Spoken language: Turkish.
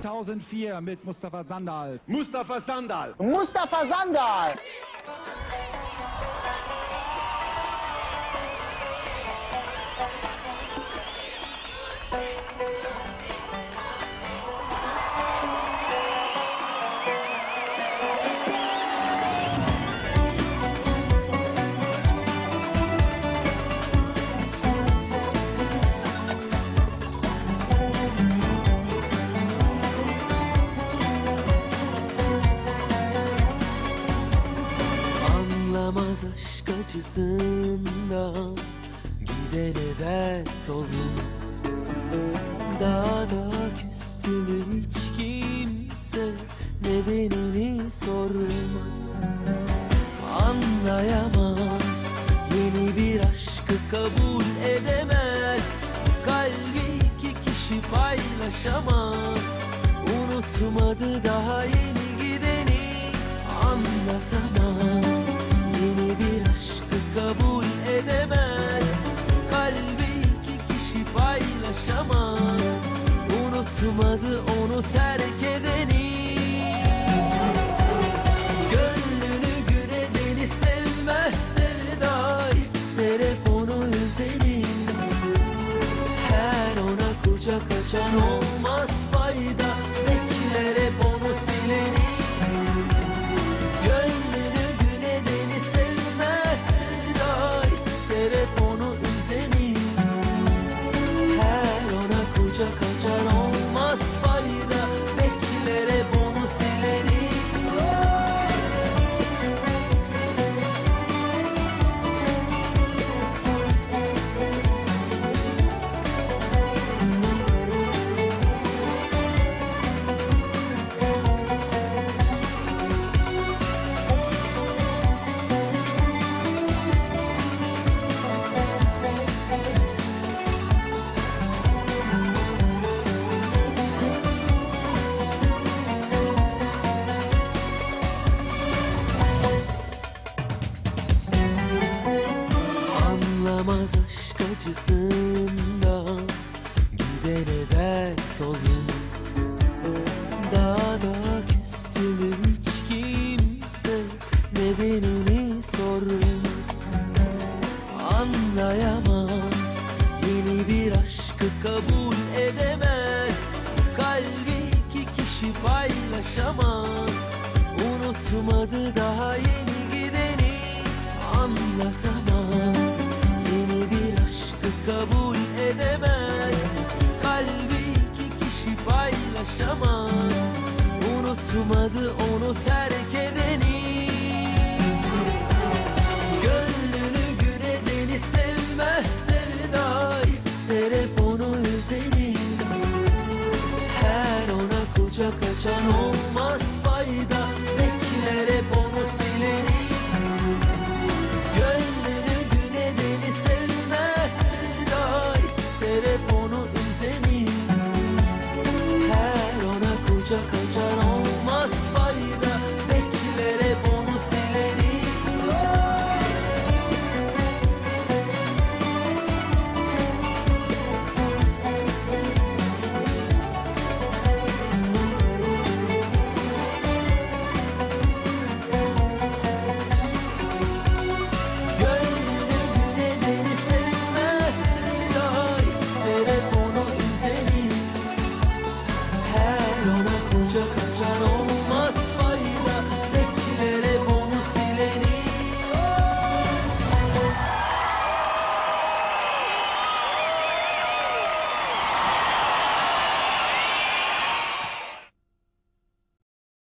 1004 mit Mustafa Sandal. Mustafa Sandal. Mustafa Sandal. Anlamaz aşk acısından Gidene dert olmaz. Daha da küstü mü hiç kimse Nedenini sormaz. Anlayamaz Yeni bir aşkı kabul edemez. Bu kalbi iki kişi paylaşamaz. Unutmadı daha yeni paylaşamaz Unutmadı onu terk edeni. Gönlünü güne beni sevmez sevda. İster hep onu üzerim Her ona kucak açan olmaz fayda kucak açan Anlamaz aşk acısından Gidene dert olmaz. Daha da küstü mü hiç kimse Nedenini sormaz. Anlayamaz Yeni bir aşkı kabul edemez. Kalbi iki kişi paylaşamaz. Unutmadı daha yeni gideni Anlatamaz paylaşamaz Unutmadı onu terk edeni. Gönlünü güne beni sevmez sevda. İster hep onu üzerim. Her ona kucak açan olmaz ister